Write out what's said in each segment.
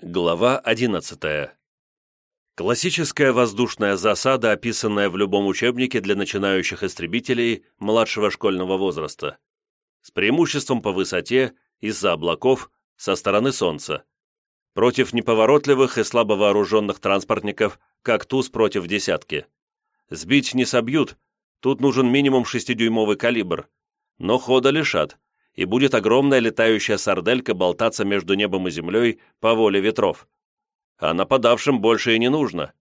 Глава 11. Классическая воздушная засада, описанная в любом учебнике для начинающих истребителей младшего школьного возраста. С преимуществом по высоте, из-за облаков, со стороны Солнца. Против неповоротливых и слабо вооруженных транспортников, как туз против десятки. Сбить не собьют, тут нужен минимум 6-дюймовый калибр, но хода лишат, и будет огромная летающая сарделька болтаться между небом и землей по воле ветров. А нападавшим больше и не нужно.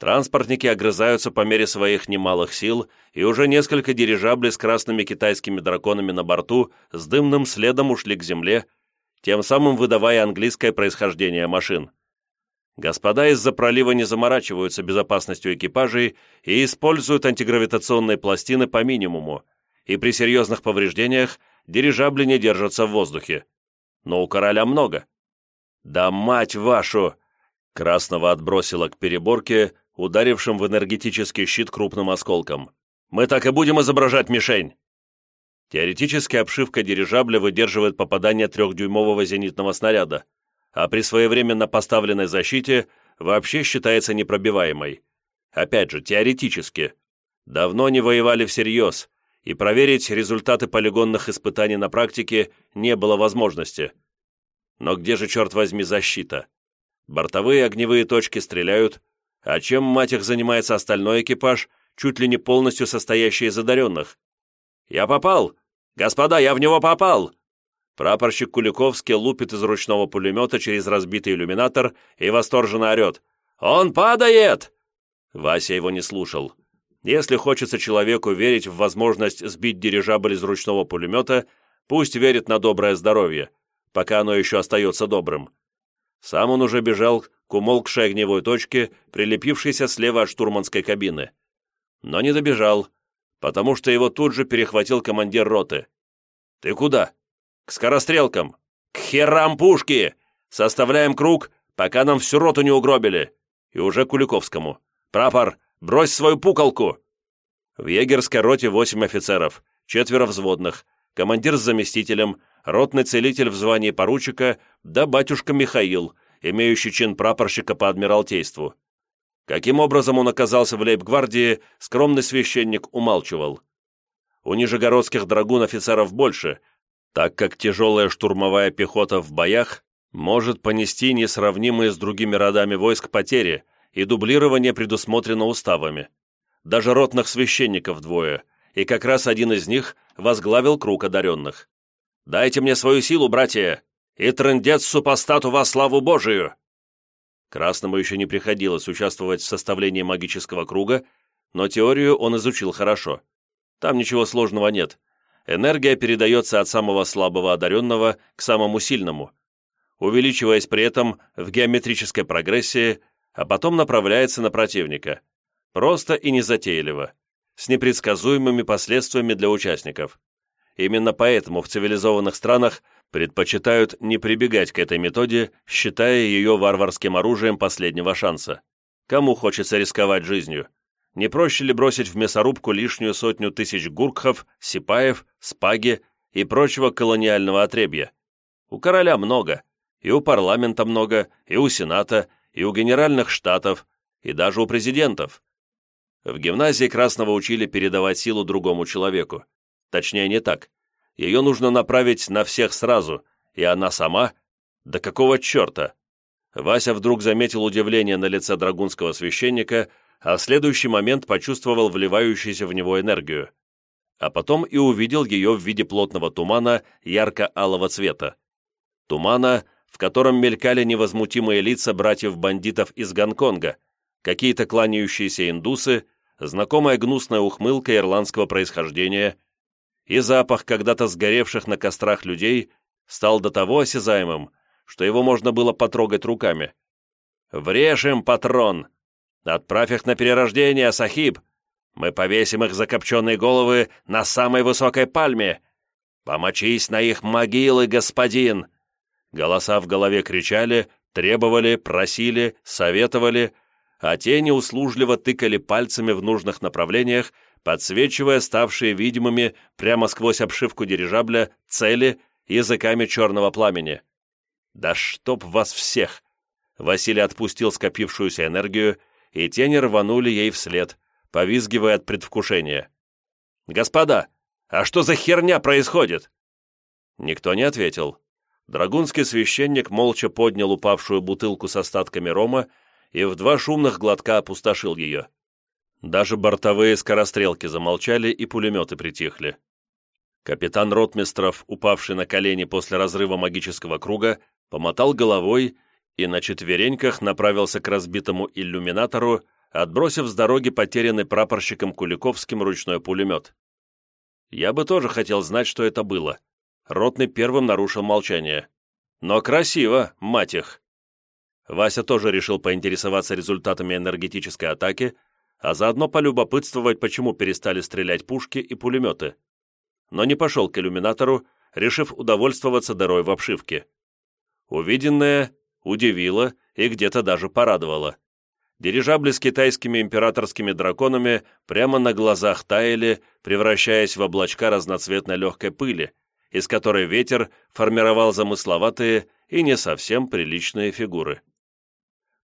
Транспортники огрызаются по мере своих немалых сил, и уже несколько дирижаблей с красными китайскими драконами на борту с дымным следом ушли к земле, тем самым выдавая английское происхождение машин. Господа из-за пролива не заморачиваются безопасностью экипажей и используют антигравитационные пластины по минимуму, и при серьезных повреждениях дирижабли не держатся в воздухе. Но у короля много. «Да мать вашу!» Красного отбросило к переборке, ударившим в энергетический щит крупным осколком. «Мы так и будем изображать мишень!» Теоретически обшивка дирижабля выдерживает попадание трехдюймового зенитного снаряда, а при своевременно поставленной защите вообще считается непробиваемой. Опять же, теоретически. Давно не воевали всерьез, и проверить результаты полигонных испытаний на практике не было возможности. Но где же, черт возьми, защита? Бортовые огневые точки стреляют, а чем, мать их, занимается остальной экипаж, чуть ли не полностью состоящий из одаренных? «Я попал! Господа, я в него попал!» Прапорщик Куликовский лупит из ручного пулемета через разбитый иллюминатор и восторженно орет. «Он падает!» Вася его не слушал. Если хочется человеку верить в возможность сбить дирижабль из ручного пулемета, пусть верит на доброе здоровье, пока оно еще остается добрым. Сам он уже бежал к умолкшей огневой точке, прилепившейся слева от штурманской кабины. Но не добежал, потому что его тут же перехватил командир роты. «Ты куда?» «К скорострелкам!» «К херам пушки! Составляем круг, пока нам всю роту не угробили!» И уже Куликовскому. «Прапор, Брось свою пукалку!» В егерской роте восемь офицеров, четверо взводных, командир с заместителем, ротный целитель в звании поручика, да батюшка Михаил, имеющий чин прапорщика по адмиралтейству. Каким образом он оказался в лейб-гвардии, скромный священник умалчивал. У нижегородских драгун офицеров больше, так как тяжелая штурмовая пехота в боях может понести несравнимые с другими родами войск потери, и дублирование предусмотрено уставами. Даже ротных священников двое, и как раз один из них возглавил круг одаренных. «Дайте мне свою силу, братья, и трындец супостату во славу Божию!» Красному еще не приходилось участвовать в составлении магического круга, но теорию он изучил хорошо. Там ничего сложного нет. Энергия передается от самого слабого одаренного к самому сильному, увеличиваясь при этом в геометрической прогрессии а потом направляется на противника. Просто и незатейливо, с непредсказуемыми последствиями для участников. Именно поэтому в цивилизованных странах предпочитают не прибегать к этой методе, считая ее варварским оружием последнего шанса. Кому хочется рисковать жизнью? Не проще ли бросить в мясорубку лишнюю сотню тысяч гуркхов, сипаев, спаги и прочего колониального отребья? У короля много, и у парламента много, и у сената, и у генеральных штатов, и даже у президентов. В гимназии Красного учили передавать силу другому человеку. Точнее, не так. Ее нужно направить на всех сразу, и она сама... Да какого черта? Вася вдруг заметил удивление на лице драгунского священника, а в следующий момент почувствовал вливающуюся в него энергию. А потом и увидел ее в виде плотного тумана ярко-алого цвета. Тумана, в котором мелькали невозмутимые лица братьев-бандитов из Гонконга, какие-то кланяющиеся индусы, знакомая гнусная ухмылка ирландского происхождения, и запах когда-то сгоревших на кострах людей стал до того осязаемым, что его можно было потрогать руками. «Врежь патрон! Отправь их на перерождение, Сахиб! Мы повесим их закопченные головы на самой высокой пальме! Помочись на их могилы, господин!» Голоса в голове кричали, требовали, просили, советовали, а тени услужливо тыкали пальцами в нужных направлениях, подсвечивая ставшие видимыми прямо сквозь обшивку дирижабля цели языками черного пламени. «Да чтоб вас всех!» Василий отпустил скопившуюся энергию, и тени рванули ей вслед, повизгивая от предвкушения. «Господа, а что за херня происходит?» Никто не ответил. Драгунский священник молча поднял упавшую бутылку с остатками рома и в два шумных глотка опустошил ее. Даже бортовые скорострелки замолчали и пулеметы притихли. Капитан Ротмистров, упавший на колени после разрыва магического круга, помотал головой и на четвереньках направился к разбитому иллюминатору, отбросив с дороги потерянный прапорщиком Куликовским ручной пулемет. Я бы тоже хотел знать, что это было. Ротный первым нарушил молчание. Но красиво, мать их. Вася тоже решил поинтересоваться результатами энергетической атаки, а заодно полюбопытствовать, почему перестали стрелять пушки и пулеметы. Но не пошел к иллюминатору, решив удовольствоваться дырой в обшивке. Увиденное удивило и где-то даже порадовало. Дирижабли с китайскими императорскими драконами прямо на глазах таяли, превращаясь в облачка разноцветной легкой пыли, из которой ветер формировал замысловатые и не совсем приличные фигуры.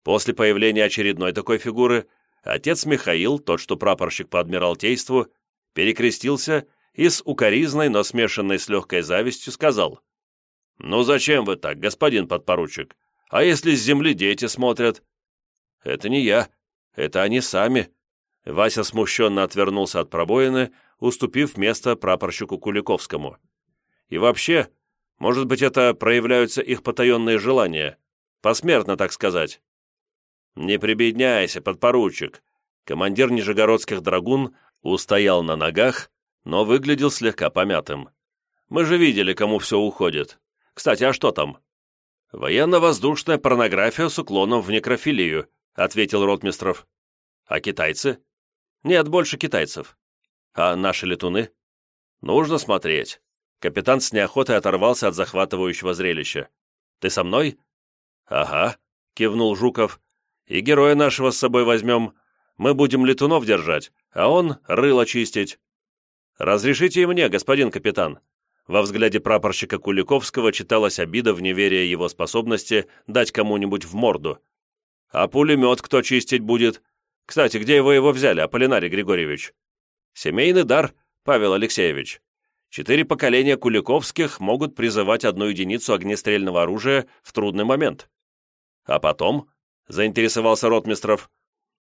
После появления очередной такой фигуры отец Михаил, тот, что прапорщик по адмиралтейству, перекрестился и с укоризной, но смешанной с легкой завистью, сказал, «Ну зачем вы так, господин подпоручик? А если с земли дети смотрят?» «Это не я, это они сами». Вася смущенно отвернулся от пробоины, уступив место прапорщику Куликовскому. «И вообще, может быть, это проявляются их потаенные желания, посмертно, так сказать». «Не прибедняйся, подпоручик». Командир Нижегородских драгун устоял на ногах, но выглядел слегка помятым. «Мы же видели, кому все уходит. Кстати, а что там?» «Военно-воздушная порнография с уклоном в некрофилию», ответил Ротмистров. «А китайцы?» «Нет, больше китайцев». «А наши летуны?» «Нужно смотреть». Капитан с неохотой оторвался от захватывающего зрелища. «Ты со мной?» «Ага», — кивнул Жуков. «И героя нашего с собой возьмем. Мы будем летунов держать, а он — рыло чистить». «Разрешите и мне, господин капитан». Во взгляде прапорщика Куликовского читалась обида в неверии его способности дать кому-нибудь в морду. «А пулемет кто чистить будет? Кстати, где вы его взяли, Аполлинарий Григорьевич?» «Семейный дар, Павел Алексеевич. Четыре поколения Куликовских могут призывать одну единицу огнестрельного оружия в трудный момент». «А потом?» — заинтересовался Ротмистров.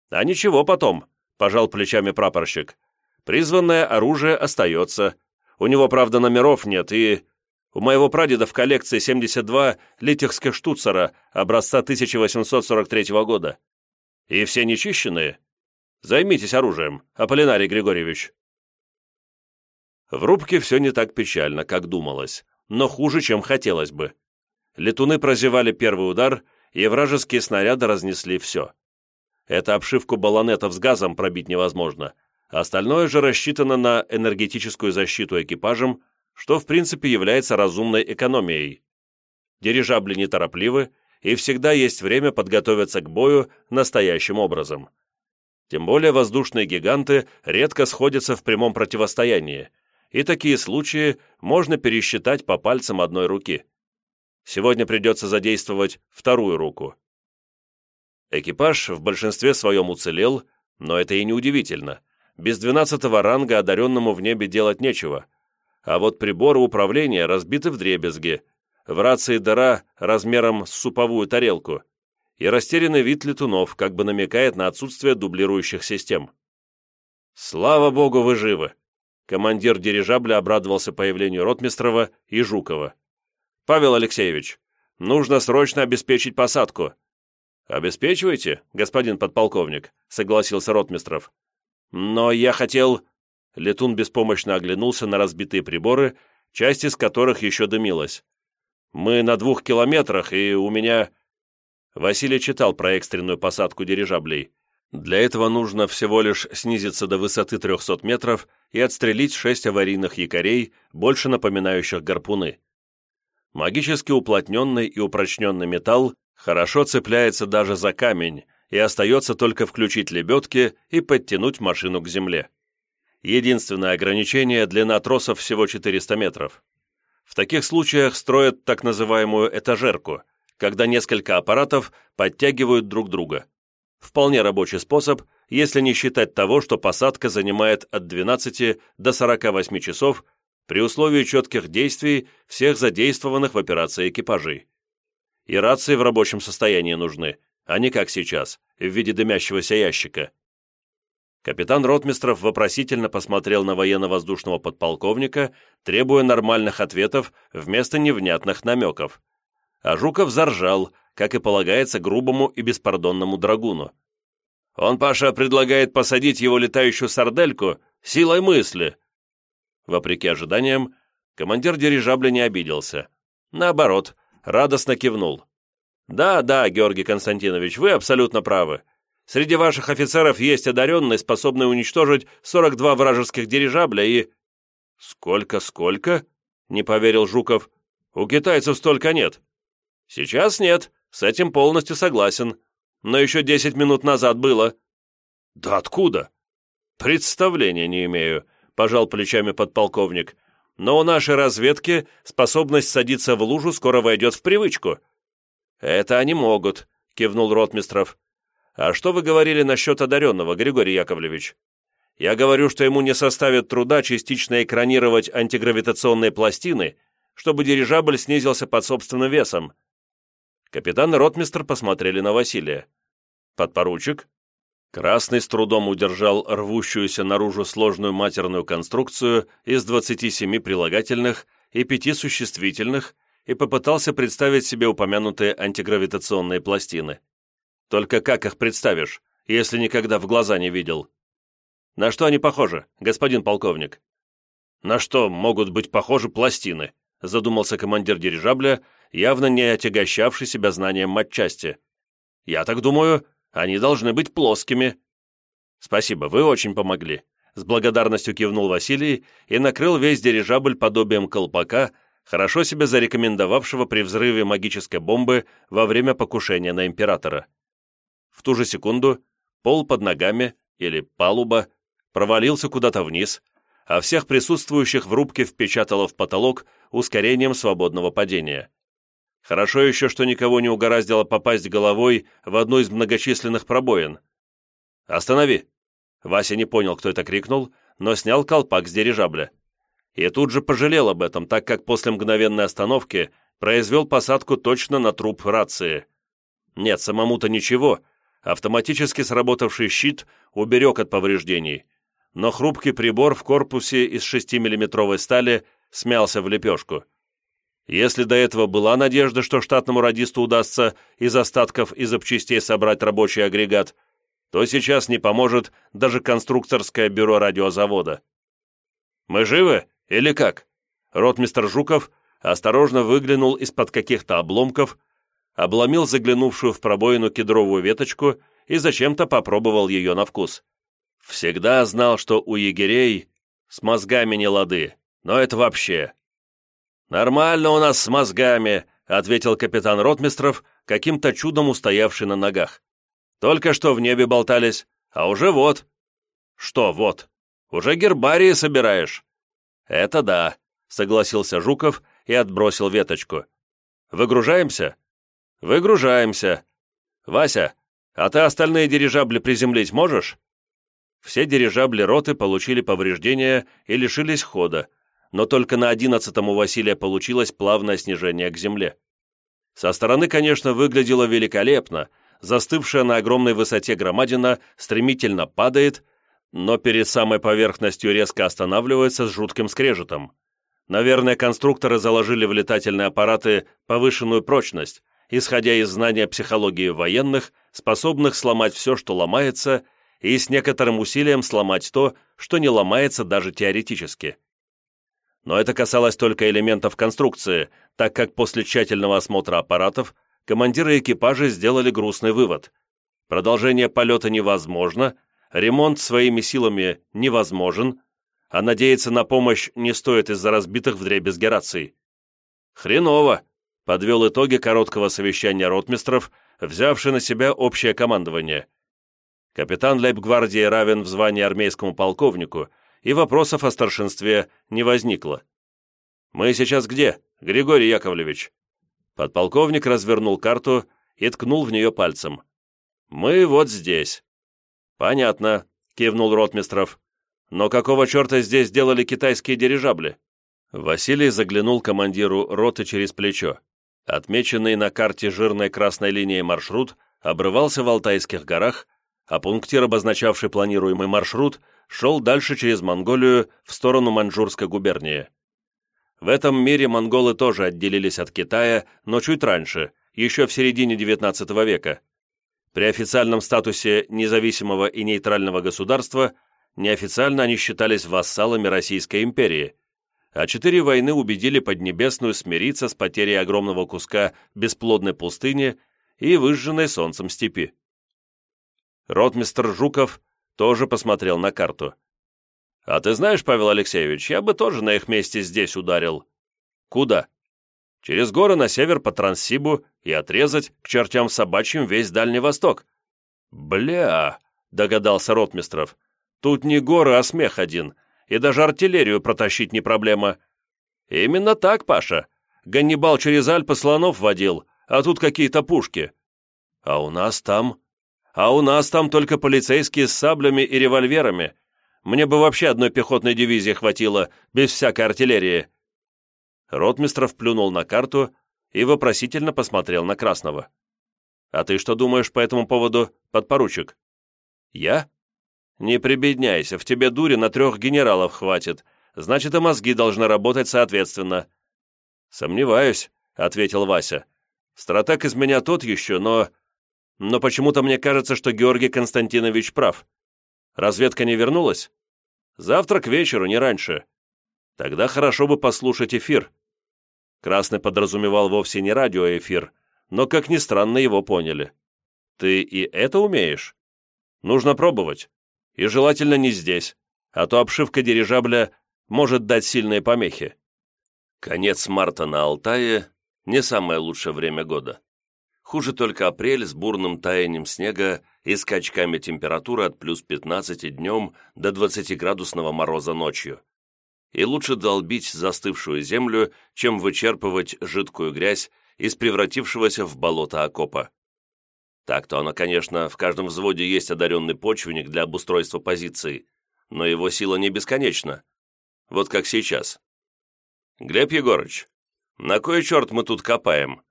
«А ничего потом», — пожал плечами прапорщик. «Призванное оружие остается. У него, правда, номеров нет, и у моего прадеда в коллекции 72 литихских штуцера образца 1843 года. И все нечищенные. Займитесь оружием, Аполлинарий Григорьевич. В рубке все не так печально, как думалось, но хуже, чем хотелось бы. Летуны прозевали первый удар, и вражеские снаряды разнесли все. Это обшивку баллонетов с газом пробить невозможно, остальное же рассчитано на энергетическую защиту экипажем что в принципе является разумной экономией. Дирижабли неторопливы, и всегда есть время подготовиться к бою настоящим образом. Тем более воздушные гиганты редко сходятся в прямом противостоянии, и такие случаи можно пересчитать по пальцам одной руки. Сегодня придется задействовать вторую руку. Экипаж в большинстве своем уцелел, но это и не удивительно. Без 12 ранга одаренному в небе делать нечего – а вот приборы управления разбиты в дребезги, в рации дыра размером с суповую тарелку, и растерянный вид летунов как бы намекает на отсутствие дублирующих систем. «Слава богу, вы живы!» Командир дирижабля обрадовался появлению Ротмистрова и Жукова. «Павел Алексеевич, нужно срочно обеспечить посадку». «Обеспечивайте, господин подполковник», — согласился Ротмистров. «Но я хотел...» Летун беспомощно оглянулся на разбитые приборы, часть из которых еще дымилась. «Мы на двух километрах, и у меня...» Василий читал про экстренную посадку дирижаблей. Для этого нужно всего лишь снизиться до высоты 300 метров и отстрелить шесть аварийных якорей, больше напоминающих гарпуны. Магически уплотненный и упрочненный металл хорошо цепляется даже за камень, и остается только включить лебедки и подтянуть машину к земле. Единственное ограничение – длина тросов всего 400 метров. В таких случаях строят так называемую этажерку, когда несколько аппаратов подтягивают друг друга. Вполне рабочий способ, если не считать того, что посадка занимает от 12 до 48 часов при условии четких действий всех задействованных в операции экипажей. И рации в рабочем состоянии нужны, а не как сейчас, в виде дымящегося ящика. Капитан Ротмистров вопросительно посмотрел на военно-воздушного подполковника, требуя нормальных ответов вместо невнятных намеков. А Жуков заржал, как и полагается грубому и беспардонному драгуну. «Он, Паша, предлагает посадить его летающую сардельку силой мысли». Вопреки ожиданиям, командир дирижабля не обиделся. Наоборот, радостно кивнул. «Да, да, Георгий Константинович, вы абсолютно правы. Среди ваших офицеров есть одаренные, способные уничтожить 42 вражеских дирижабля и...» «Сколько, сколько?» — не поверил Жуков. «У китайцев столько нет». «Сейчас нет, с этим полностью согласен. Но еще 10 минут назад было». «Да откуда?» «Представления не имею», — пожал плечами подполковник. «Но у нашей разведки способность садиться в лужу скоро войдет в привычку». «Это они могут», — кивнул Ротмистров. «А что вы говорили насчет одаренного, Григорий Яковлевич?» «Я говорю, что ему не составит труда частично экранировать антигравитационные пластины, чтобы дирижабль снизился под собственным весом». Капитан и ротмистр посмотрели на Василия. «Подпоручик?» Красный с трудом удержал рвущуюся наружу сложную матерную конструкцию из 27 прилагательных и пяти существительных и попытался представить себе упомянутые антигравитационные пластины. Только как их представишь, если никогда в глаза не видел? На что они похожи, господин полковник? На что могут быть похожи пластины? Задумался командир дирижабля, явно не отягощавший себя знанием матчасти. Я так думаю, они должны быть плоскими. Спасибо, вы очень помогли. С благодарностью кивнул Василий и накрыл весь дирижабль подобием колпака, хорошо себя зарекомендовавшего при взрыве магической бомбы во время покушения на императора. В ту же секунду пол под ногами, или палуба, провалился куда-то вниз, а всех присутствующих в рубке впечатало в потолок ускорением свободного падения. Хорошо еще, что никого не угораздило попасть головой в одну из многочисленных пробоин. «Останови!» Вася не понял, кто это крикнул, но снял колпак с дирижабля. И тут же пожалел об этом, так как после мгновенной остановки произвел посадку точно на труп рации. Нет, самому-то ничего, Автоматически сработавший щит уберег от повреждений, но хрупкий прибор в корпусе из 6-миллиметровой стали смялся в лепешку. Если до этого была надежда, что штатному радисту удастся из остатков и запчастей собрать рабочий агрегат, то сейчас не поможет даже конструкторское бюро радиозавода. «Мы живы или как?» Ротмистер Жуков осторожно выглянул из-под каких-то обломков, обломил заглянувшую в пробоину кедровую веточку и зачем-то попробовал ее на вкус. Всегда знал, что у егерей с мозгами не лады, но это вообще. «Нормально у нас с мозгами», — ответил капитан Ротмистров, каким-то чудом устоявший на ногах. «Только что в небе болтались, а уже вот». «Что вот? Уже гербарии собираешь?» «Это да», — согласился Жуков и отбросил веточку. «Выгружаемся?» «Выгружаемся. Вася, а ты остальные дирижабли приземлить можешь?» Все дирижабли роты получили повреждения и лишились хода, но только на одиннадцатом у Василия получилось плавное снижение к земле. Со стороны, конечно, выглядело великолепно, застывшая на огромной высоте громадина стремительно падает, но перед самой поверхностью резко останавливается с жутким скрежетом. Наверное, конструкторы заложили в летательные аппараты повышенную прочность, исходя из знания психологии военных, способных сломать все, что ломается, и с некоторым усилием сломать то, что не ломается даже теоретически. Но это касалось только элементов конструкции, так как после тщательного осмотра аппаратов командиры экипажа сделали грустный вывод. Продолжение полета невозможно, ремонт своими силами невозможен, а надеяться на помощь не стоит из-за разбитых вдребезги раций. Хреново, подвел итоги короткого совещания ротмистров, взявший на себя общее командование. Капитан лейб-гвардии равен в звании армейскому полковнику, и вопросов о старшинстве не возникло. «Мы сейчас где, Григорий Яковлевич?» Подполковник развернул карту и ткнул в нее пальцем. «Мы вот здесь». «Понятно», — кивнул Ротмистров. «Но какого черта здесь делали китайские дирижабли?» Василий заглянул командиру роты через плечо. Отмеченный на карте жирной красной линией маршрут обрывался в Алтайских горах, а пунктир, обозначавший планируемый маршрут, шел дальше через Монголию в сторону Маньчжурской губернии. В этом мире монголы тоже отделились от Китая, но чуть раньше, еще в середине XIX века. При официальном статусе независимого и нейтрального государства неофициально они считались вассалами Российской империи, а четыре войны убедили Поднебесную смириться с потерей огромного куска бесплодной пустыни и выжженной солнцем степи. Ротмистр Жуков тоже посмотрел на карту. «А ты знаешь, Павел Алексеевич, я бы тоже на их месте здесь ударил». «Куда?» «Через горы на север по Транссибу и отрезать к чертям собачьим весь Дальний Восток». «Бля!» — догадался Ротмистров. «Тут не горы, а смех один, и даже артиллерию протащить не проблема». «Именно так, Паша. Ганнибал через Альпы слонов водил, а тут какие-то пушки». «А у нас там...» «А у нас там только полицейские с саблями и револьверами», мне бы вообще одной пехотной дивизии хватило, без всякой артиллерии». Ротмистров плюнул на карту и вопросительно посмотрел на Красного. «А ты что думаешь по этому поводу, подпоручик?» «Я?» «Не прибедняйся, в тебе дури на трех генералов хватит, значит, и мозги должны работать соответственно». «Сомневаюсь», — ответил Вася. «Стратег из меня тот еще, но...» «Но почему-то мне кажется, что Георгий Константинович прав. Разведка не вернулась?» Завтра к вечеру, не раньше. Тогда хорошо бы послушать эфир. Красный подразумевал вовсе не радиоэфир, но, как ни странно, его поняли. Ты и это умеешь? Нужно пробовать. И желательно не здесь, а то обшивка дирижабля может дать сильные помехи. Конец марта на Алтае – не самое лучшее время года. Хуже только апрель с бурным таянием снега и скачками температуры от плюс 15 днем до 20-градусного мороза ночью. И лучше долбить застывшую землю, чем вычерпывать жидкую грязь из превратившегося в болото окопа. Так-то оно, конечно, в каждом взводе есть одаренный почвенник для обустройства позиций, но его сила не бесконечна. Вот как сейчас. «Глеб Егорыч, на кой черт мы тут копаем?»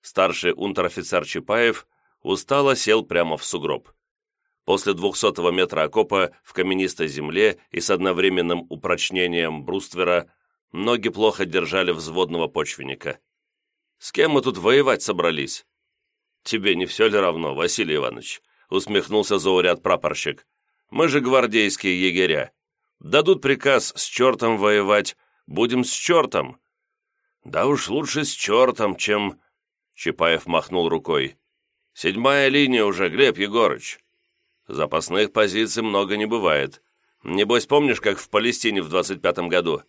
Старший унтер-офицер Чапаев устало сел прямо в сугроб. После двухсотого метра окопа в каменистой земле и с одновременным упрочнением бруствера ноги плохо держали взводного почвенника. «С кем мы тут воевать собрались?» «Тебе не все ли равно, Василий Иванович?» усмехнулся зауряд-прапорщик. «Мы же гвардейские егеря. Дадут приказ с чертом воевать, будем с чертом». «Да уж лучше с чертом, чем...» Чапаев махнул рукой. «Седьмая линия уже, Глеб Егорыч. Запасных позиций много не бывает. Небось, помнишь, как в Палестине в двадцать пятом году?»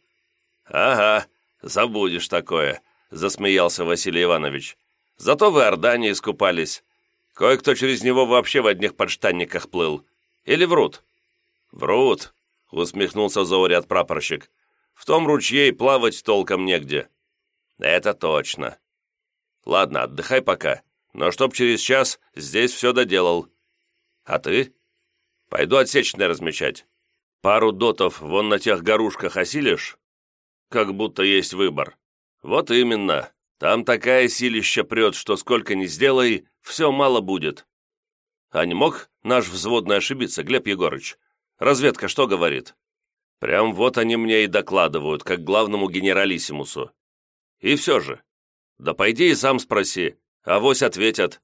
«Ага, забудешь такое», — засмеялся Василий Иванович. «Зато в Иордании искупались. Кое-кто через него вообще в одних подштанниках плыл. Или врут?» «Врут», — усмехнулся зауряд прапорщик. «В том ручье и плавать толком негде». «Это точно. Ладно, отдыхай пока, но чтоб через час здесь все доделал. А ты? Пойду отсечное размечать. Пару дотов вон на тех горушках осилишь? Как будто есть выбор. Вот именно. Там такая силища прет, что сколько ни сделай, все мало будет. А не мог наш взводный ошибиться, Глеб Егорыч? Разведка что говорит? Прям вот они мне и докладывают, как главному генералиссимусу. И все же, да пойди и сам спроси, авось ответят.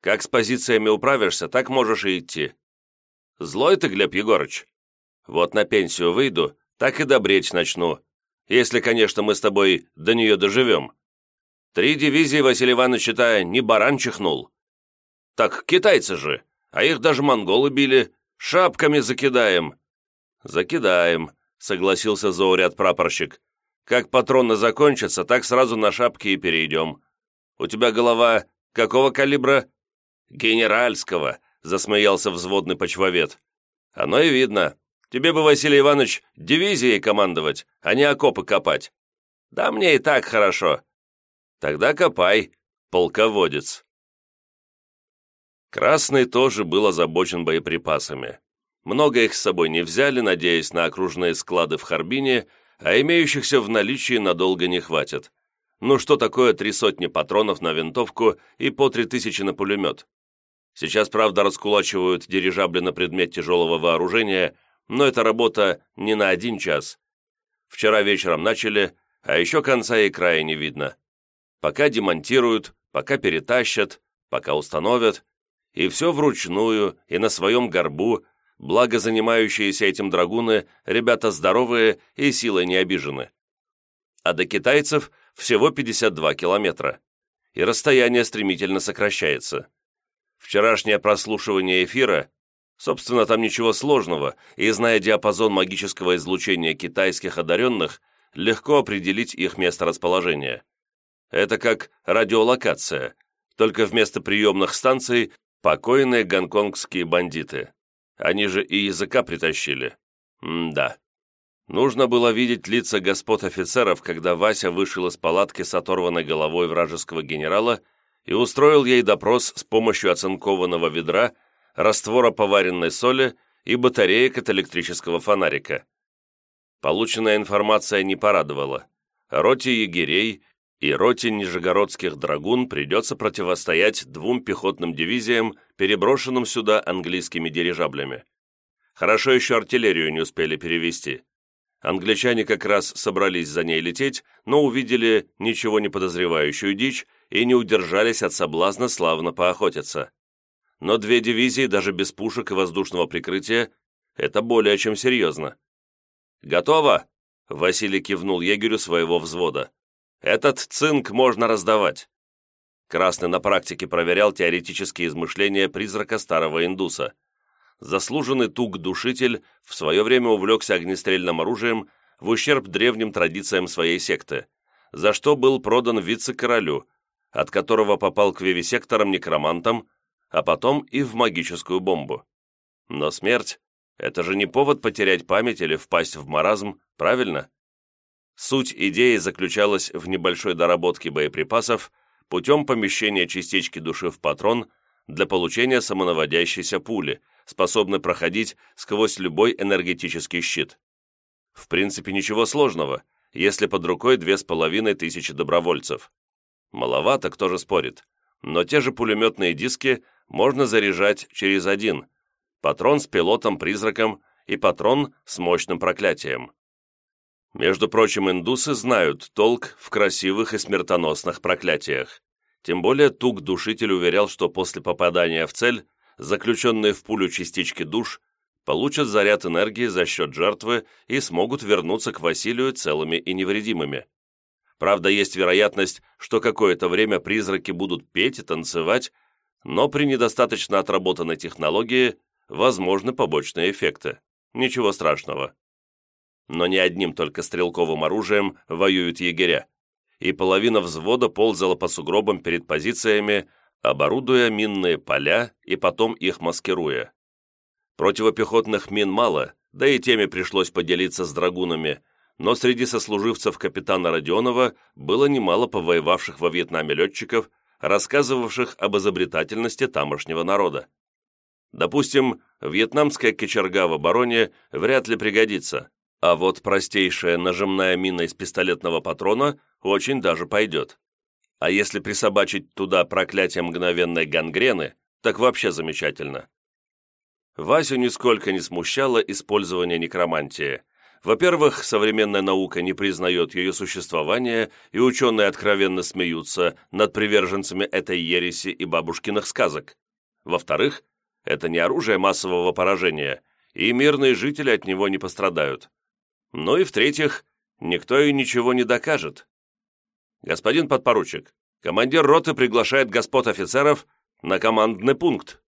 Как с позициями управишься, так можешь и идти. Злой ты, Глеб Егорыч? Вот на пенсию выйду, так и добречь начну. Если, конечно, мы с тобой до нее доживем. Три дивизии Василий Иванович, считая, не баран чихнул. Так китайцы же, а их даже монголы били. Шапками закидаем. Закидаем, согласился зауряд прапорщик. Как патроны закончатся, так сразу на шапки и перейдем. У тебя голова какого калибра?» «Генеральского», — засмеялся взводный почвовед. «Оно и видно. Тебе бы, Василий Иванович, дивизией командовать, а не окопы копать. Да мне и так хорошо». «Тогда копай. полководец. Красный тоже был озабочен боеприпасами. Много их с собой не взяли, надеясь на окружные склады в Харбине, а имеющихся в наличии надолго не хватит. Ну что такое три сотни патронов на винтовку и по три тысячи на пулемет? Сейчас, правда, раскулачивают дирижабли на предмет тяжелого вооружения, но это работа не на один час. Вчера вечером начали, а еще конца и края не видно. Пока демонтируют, пока перетащат, пока установят, и все вручную и на своем горбу, благо занимающиеся этим драгуны ребята здоровые и силой не обижены. А до китайцев всего 52 километра, и расстояние стремительно сокращается. Вчерашнее прослушивание эфира, собственно, там ничего сложного, и зная диапазон магического излучения китайских одаренных, легко определить их месторасположение. Это как радиолокация, только вместо приемных станций покойные гонконгские бандиты. Они же и языка притащили. М-да. Нужно было видеть лица господ офицеров, когда Вася вышел из палатки с оторванной головой вражеского генерала и устроил ей допрос с помощью оцинкованного ведра, раствора поваренной соли и батареек от электрического фонарика. Полученная информация не порадовала. Роте егерей и роте нижегородских драгун придется противостоять двум пехотным дивизиям, переброшенным сюда английскими дирижаблями. Хорошо еще артиллерию не успели перевести. Англичане как раз собрались за ней лететь, но увидели ничего не подозревающую дичь и не удержались от соблазна славно поохотиться. Но две дивизии, даже без пушек и воздушного прикрытия, это более чем серьезно. «Готово!» — Василий кивнул егерю своего взвода. «Этот цинк можно раздавать». Красный на практике проверял теоретические измышления призрака старого индуса — заслуженный туг-душитель в свое время увлекся огнестрельным оружием в ущерб древним традициям своей секты, за что был продан вице-королю, от которого попал к вивисекторам-некромантам, а потом и в магическую бомбу. Но смерть — это же не повод потерять память или впасть в маразм, правильно? Суть идеи заключалась в небольшой доработке боеприпасов путем помещения частички души в патрон для получения самонаводящейся пули, способны проходить сквозь любой энергетический щит. В принципе, ничего сложного, если под рукой две с половиной тысячи добровольцев. Маловато, кто же спорит. Но те же пулеметные диски можно заряжать через один. Патрон с пилотом-призраком и патрон с мощным проклятием. Между прочим, индусы знают толк в красивых и смертоносных проклятиях. Тем более Тук-душитель уверял, что после попадания в цель заключенные в пулю частички душ, получат заряд энергии за счет жертвы и смогут вернуться к Василию целыми и невредимыми. Правда, есть вероятность, что какое-то время призраки будут петь и танцевать, но при недостаточно отработанной технологии возможны побочные эффекты. Ничего страшного. Но не одним только стрелковым оружием воюют егеря, и половина взвода ползала по сугробам перед позициями, оборудуя минные поля и потом их маскируя. Противопехотных мин мало, да и теми пришлось поделиться с драгунами, но среди сослуживцев капитана Родионова было немало повоевавших во Вьетнаме летчиков, рассказывавших об изобретательности тамошнего народа. Допустим, вьетнамская кочерга в обороне вряд ли пригодится, а вот простейшая нажимная мина из пистолетного патрона очень даже пойдет. А если присобачить туда проклятие мгновенной гангрены, так вообще замечательно. Васю нисколько не смущало использование некромантии. Во-первых, современная наука не признает ее существование, и ученые откровенно смеются над приверженцами этой ереси и бабушкиных сказок. Во-вторых, это не оружие массового поражения, и мирные жители от него не пострадают. Ну и в-третьих, никто и ничего не докажет. «Господин подпоручик, командир роты приглашает господ офицеров на командный пункт».